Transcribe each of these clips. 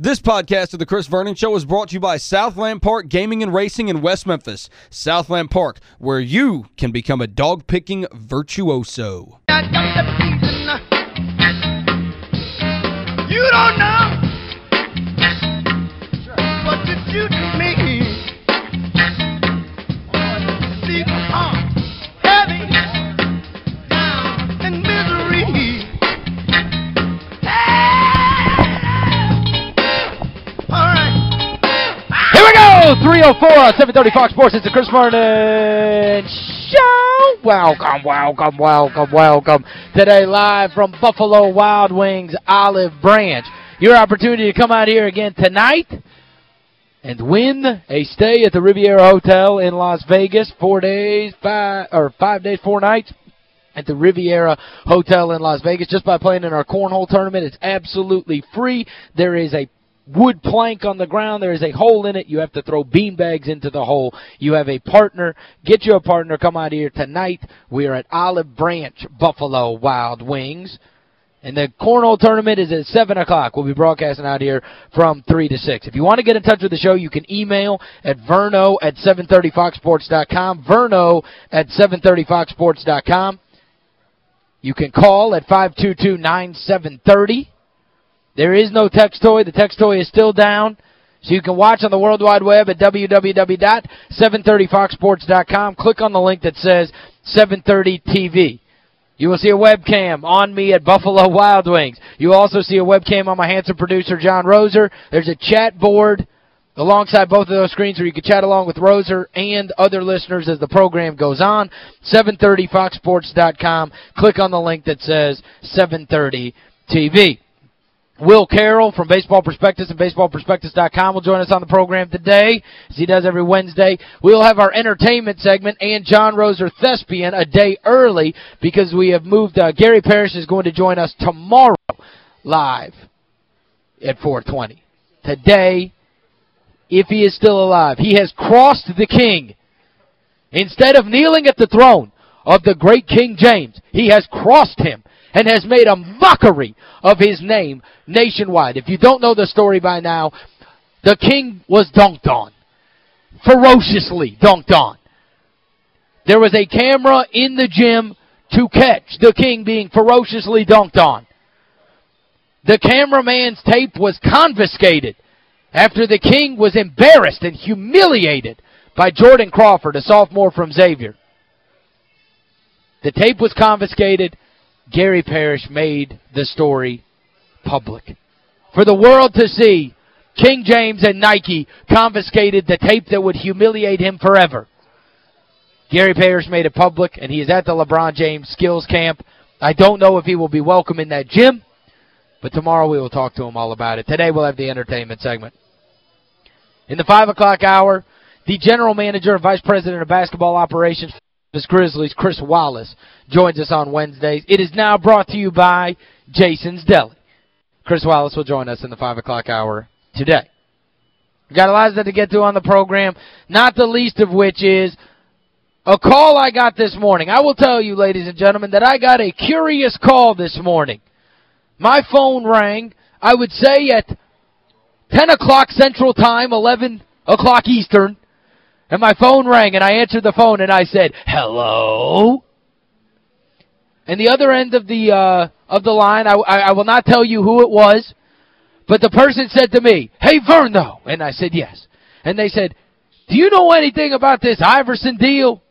This podcast of the Chris Vernon Show is brought to you by Southland Park Gaming and Racing in West Memphis. Southland Park, where you can become a dog-picking virtuoso. You don't know what you do 304 on 730 Fox Sports. It's the Chris Vernon Show. Welcome, welcome, welcome, welcome. Today live from Buffalo Wild Wings Olive Branch. Your opportunity to come out here again tonight and win a stay at the Riviera Hotel in Las Vegas. Four days, five, or five days, four nights at the Riviera Hotel in Las Vegas just by playing in our cornhole tournament. It's absolutely free. There is a wood plank on the ground. There is a hole in it. You have to throw bean bags into the hole. You have a partner. Get you a partner. Come out here tonight. We are at Olive Branch Buffalo Wild Wings. And the cornhole tournament is at 7 o'clock. We'll be broadcasting out here from 3 to 6. If you want to get in touch with the show, you can email at verno at 730foxsports.com, verno at 730foxsports.com. You can call at 522-9730. There is no text toy. The text toy is still down. So you can watch on the World Wide Web at www.730foxsports.com. Click on the link that says 730 TV. You will see a webcam on me at Buffalo Wild Wings. You also see a webcam on my handsome producer, John Roser. There's a chat board alongside both of those screens where you can chat along with Roser and other listeners as the program goes on. 730foxsports.com. Click on the link that says 730 TV. Will Carroll from Baseball Prospectus and BaseballProspectus.com will join us on the program today, as he does every Wednesday. We'll have our entertainment segment and John Roser Thespian a day early because we have moved. Uh, Gary Parrish is going to join us tomorrow live at 420. Today, if he is still alive, he has crossed the king. Instead of kneeling at the throne of the great King James, he has crossed him and has made a mockery of his name nationwide. If you don't know the story by now, the king was dunked on. Ferociously dunked on. There was a camera in the gym to catch the king being ferociously dunked on. The cameraman's tape was confiscated after the king was embarrassed and humiliated by Jordan Crawford, a sophomore from Xavier. The tape was confiscated. Gary Parrish made the story public. For the world to see, King James and Nike confiscated the tape that would humiliate him forever. Gary Parrish made it public, and he is at the LeBron James Skills Camp. I don't know if he will be welcome in that gym, but tomorrow we will talk to him all about it. Today we'll have the entertainment segment. In the 5 o'clock hour, the general manager and vice president of basketball operations Grizzlies, Chris Wallace, joins us on Wednesdays. It is now brought to you by Jason's Deli. Chris Wallace will join us in the 5 o'clock hour today. We've got a lot of stuff to get to on the program, not the least of which is a call I got this morning. I will tell you, ladies and gentlemen, that I got a curious call this morning. My phone rang, I would say at 10 o'clock Central Time, 11 o'clock Eastern, and my phone rang, and I answered the phone, and I said, hello? And the other end of the uh, of the line, I, I, I will not tell you who it was, but the person said to me, hey, Verno. And I said, yes. And they said, do you know anything about this Iverson deal?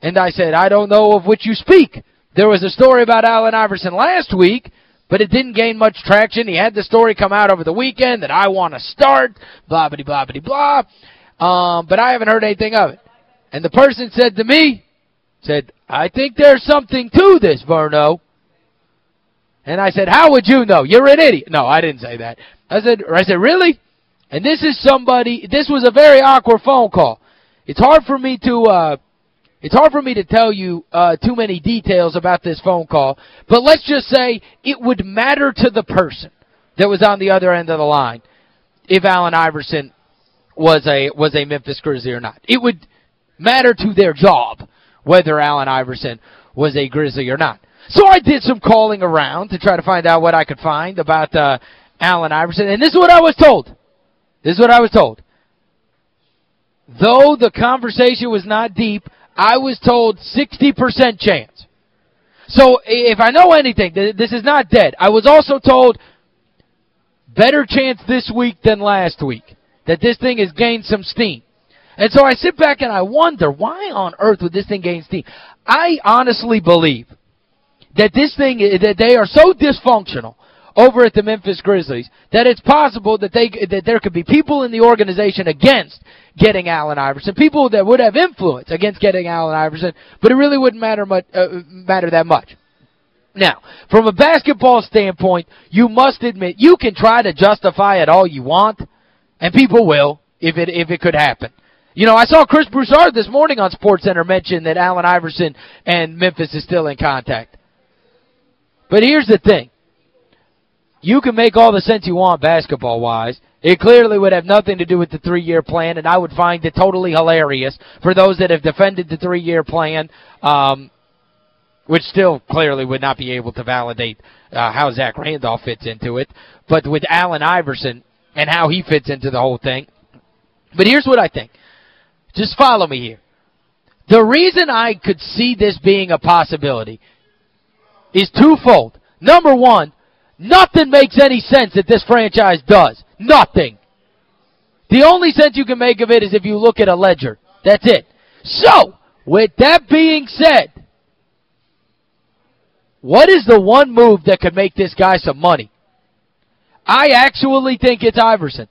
And I said, I don't know of which you speak. There was a story about Allen Iverson last week, but it didn't gain much traction. He had the story come out over the weekend that I want to start, blah, blah, blah, blah, blah. Um, but I haven't heard anything of it. And the person said to me, said, I think there's something to this, Verno. And I said, how would you know? You're an idiot. No, I didn't say that. I said, I said, really? And this is somebody, this was a very awkward phone call. It's hard for me to, uh, it's hard for me to tell you uh, too many details about this phone call, but let's just say it would matter to the person that was on the other end of the line if Allen Iverson was a was a Memphis Grizzly or not. It would matter to their job whether Allen Iverson was a Grizzly or not. So I did some calling around to try to find out what I could find about uh, Allen Iverson. And this is what I was told. This is what I was told. Though the conversation was not deep, I was told 60% chance. So if I know anything, this is not dead. I was also told better chance this week than last week that this thing has gained some steam. And so I sit back and I wonder, why on earth would this thing gain steam? I honestly believe that this thing, that they are so dysfunctional over at the Memphis Grizzlies that it's possible that they that there could be people in the organization against getting Allen Iverson, people that would have influence against getting Allen Iverson, but it really wouldn't matter much uh, matter that much. Now, from a basketball standpoint, you must admit you can try to justify it all you want, and people will if it if it could happen. You know, I saw Chris Broussard this morning on SportsCenter mention that Allen Iverson and Memphis is still in contact. But here's the thing. You can make all the sense you want basketball-wise. It clearly would have nothing to do with the three-year plan, and I would find it totally hilarious for those that have defended the three-year plan, um, which still clearly would not be able to validate uh, how Zach Randolph fits into it, but with Allen Iverson and how he fits into the whole thing. But here's what I think. Just follow me here. The reason I could see this being a possibility is twofold. Number one, Nothing makes any sense that this franchise does. Nothing. The only sense you can make of it is if you look at a ledger. That's it. So, with that being said, what is the one move that could make this guy some money? I actually think it's Iverson.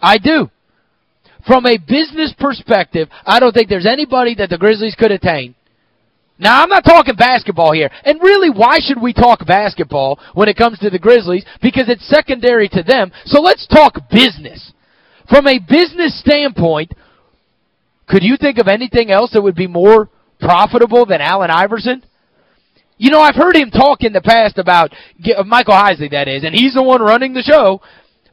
I do. From a business perspective, I don't think there's anybody that the Grizzlies could attain now, I'm not talking basketball here. And really, why should we talk basketball when it comes to the Grizzlies? Because it's secondary to them. So let's talk business. From a business standpoint, could you think of anything else that would be more profitable than Allen Iverson? You know, I've heard him talk in the past about, Michael Heisley, that is, and he's the one running the show,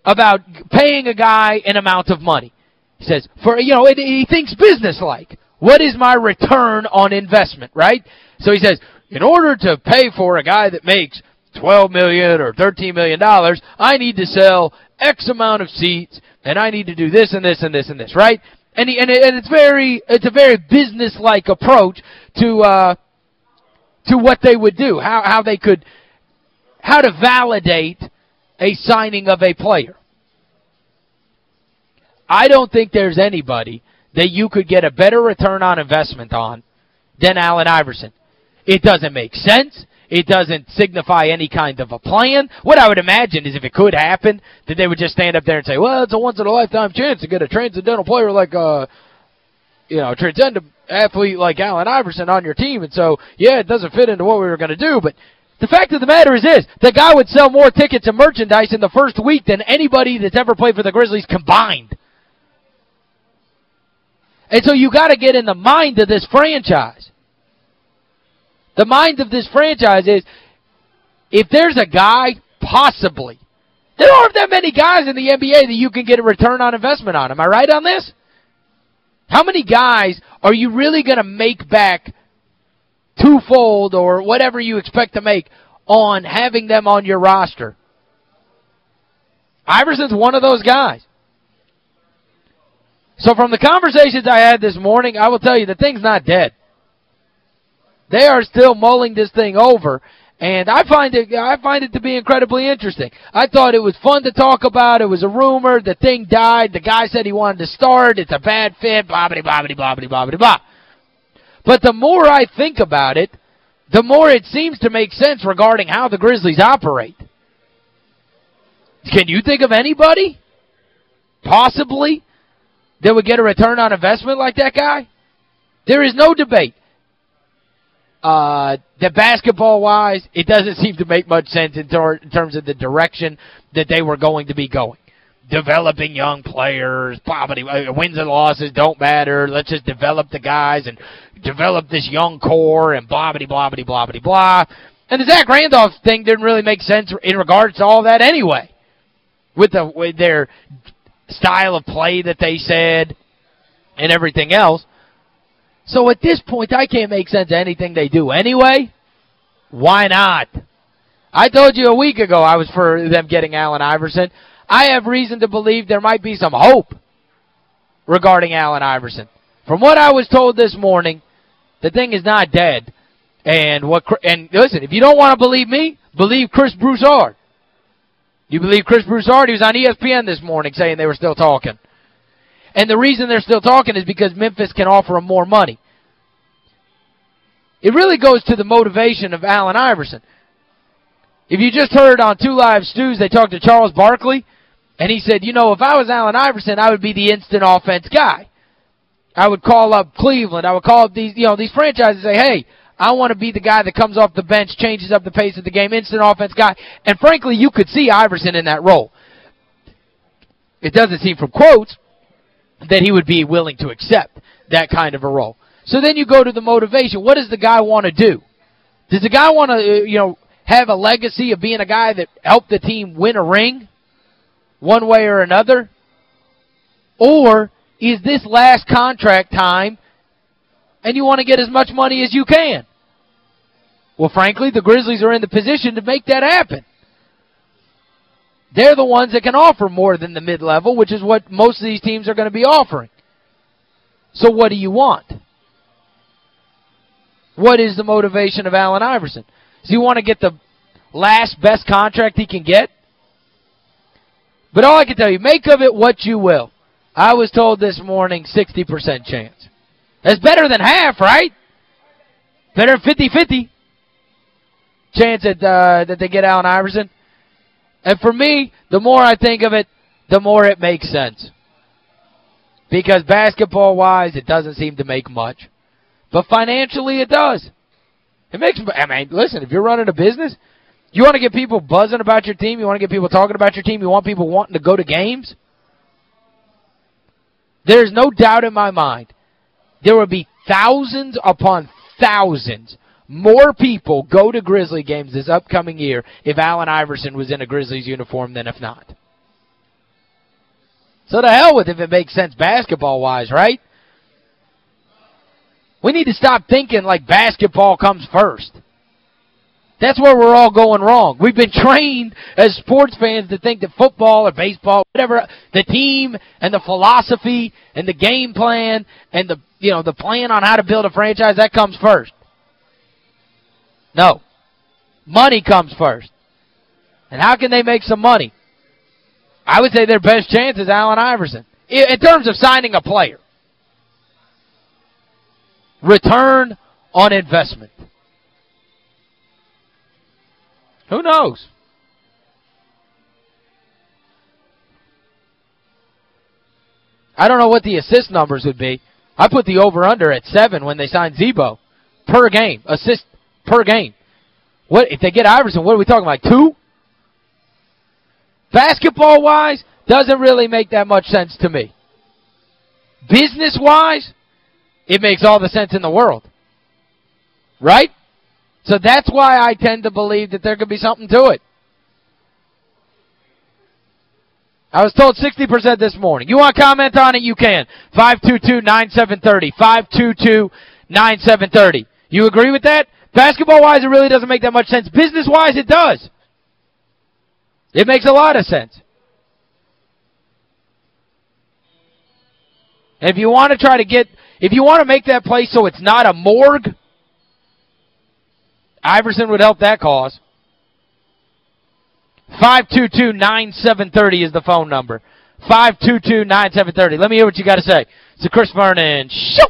about paying a guy an amount of money. He says, for you know, he thinks business-like. What is my return on investment, right? So he says, in order to pay for a guy that makes 12 million or $13 million, dollars, I need to sell X amount of seats, and I need to do this and this and this and this, right? And, he, and, it, and it's very it's a very business-like approach to uh, to what they would do, how how they could how to validate a signing of a player. I don't think there's anybody that you could get a better return on investment on than Allen Iverson. It doesn't make sense. It doesn't signify any kind of a plan. What I would imagine is if it could happen, that they would just stand up there and say, well, it's a once-in-a-lifetime chance to get a transcendental player like, uh, you know, transcendent athlete like Allen Iverson on your team. And so, yeah, it doesn't fit into what we were going to do, but the fact of the matter is this, the guy would sell more tickets and merchandise in the first week than anybody that's ever played for the Grizzlies combined. And so you got to get in the mind of this franchise. The mind of this franchise is, if there's a guy, possibly, there aren't that many guys in the NBA that you can get a return on investment on. Am I right on this? How many guys are you really going to make back twofold or whatever you expect to make on having them on your roster? Iverson's one of those guys. So from the conversations I had this morning, I will tell you the thing's not dead. They are still mulling this thing over. And I find it I find it to be incredibly interesting. I thought it was fun to talk about. It was a rumor. The thing died. The guy said he wanted to start. It's a bad fit. Blah, blah, blah, blah, blah, blah, blah. But the more I think about it, the more it seems to make sense regarding how the Grizzlies operate. Can you think of anybody? Possibly that would get a return on investment like that guy? There is no debate. Uh, that basketball-wise, it doesn't seem to make much sense in, in terms of the direction that they were going to be going. Developing young players, poverty, uh, wins and losses don't matter. Let's just develop the guys and develop this young core and blah, blah, blah, blah, blah, blah. And the Zach Randolph thing didn't really make sense in regards to all that anyway. With, the, with their style of play that they said and everything else. So at this point, I can't make sense of anything they do anyway. Why not? I told you a week ago I was for them getting Allen Iverson. I have reason to believe there might be some hope regarding Allen Iverson. From what I was told this morning, the thing is not dead. And what and listen, if you don't want to believe me, believe Chris Broussard. You believe Chris Broussard? He was on ESPN this morning saying they were still talking. And the reason they're still talking is because Memphis can offer him more money. It really goes to the motivation of Allen Iverson. If you just heard on Two Live Stews, they talked to Charles Barkley, and he said, you know, if I was Allen Iverson, I would be the instant offense guy. I would call up Cleveland. I would call up these, you know, these franchises and say, hey, I want to be the guy that comes off the bench, changes up the pace of the game, instant offense guy. And frankly, you could see Iverson in that role. It doesn't seem from quotes that he would be willing to accept that kind of a role. So then you go to the motivation. What does the guy want to do? Does the guy want to, uh, you know, have a legacy of being a guy that helped the team win a ring one way or another? Or is this last contract time and you want to get as much money as you can? Well, frankly, the Grizzlies are in the position to make that happen. They're the ones that can offer more than the mid-level, which is what most of these teams are going to be offering. So what do you want? What is the motivation of Allen Iverson? Does he want to get the last best contract he can get? But all I can tell you, make of it what you will. I was told this morning 60% chance. That's better than half, right? Better than 50-50 chance that, uh, that they get Allen Iverson. And for me, the more I think of it, the more it makes sense. Because basketball-wise, it doesn't seem to make much. But financially, it does. It makes, I mean, listen, if you're running a business, you want to get people buzzing about your team, you want to get people talking about your team, you want people wanting to go to games, there's no doubt in my mind there will be thousands upon thousands more people go to Grizzly games this upcoming year if Allen Iverson was in a Grizzlies uniform than if not. So to hell with if it makes sense basketball-wise, right? We need to stop thinking like basketball comes first. That's where we're all going wrong. We've been trained as sports fans to think that football or baseball, whatever, the team and the philosophy and the game plan and the, you know, the plan on how to build a franchise, that comes first. No. Money comes first. And how can they make some money? I would say their best chance is Allen Iverson. In terms of signing a player. Return on investment. Who knows? I don't know what the assist numbers would be. I put the over-under at seven when they signed Z-Bo per game. Assist per game. What If they get Iverson, what are we talking about, two? Basketball-wise, doesn't really make that much sense to me. Business-wise, it makes all the sense in the world. Right? So that's why I tend to believe that there could be something to it. I was told 60% this morning. You want to comment on it? You can. 522-9730. 522-9730. You agree with that? Basketball-wise, it really doesn't make that much sense. Business-wise, it does. It makes a lot of sense. And if you want to try to get, if you want to make that place so it's not a morgue, Iverson would help that cause. 522-9730 is the phone number. 522-9730. Let me hear what you got to say. It's the Chris Vernon Show.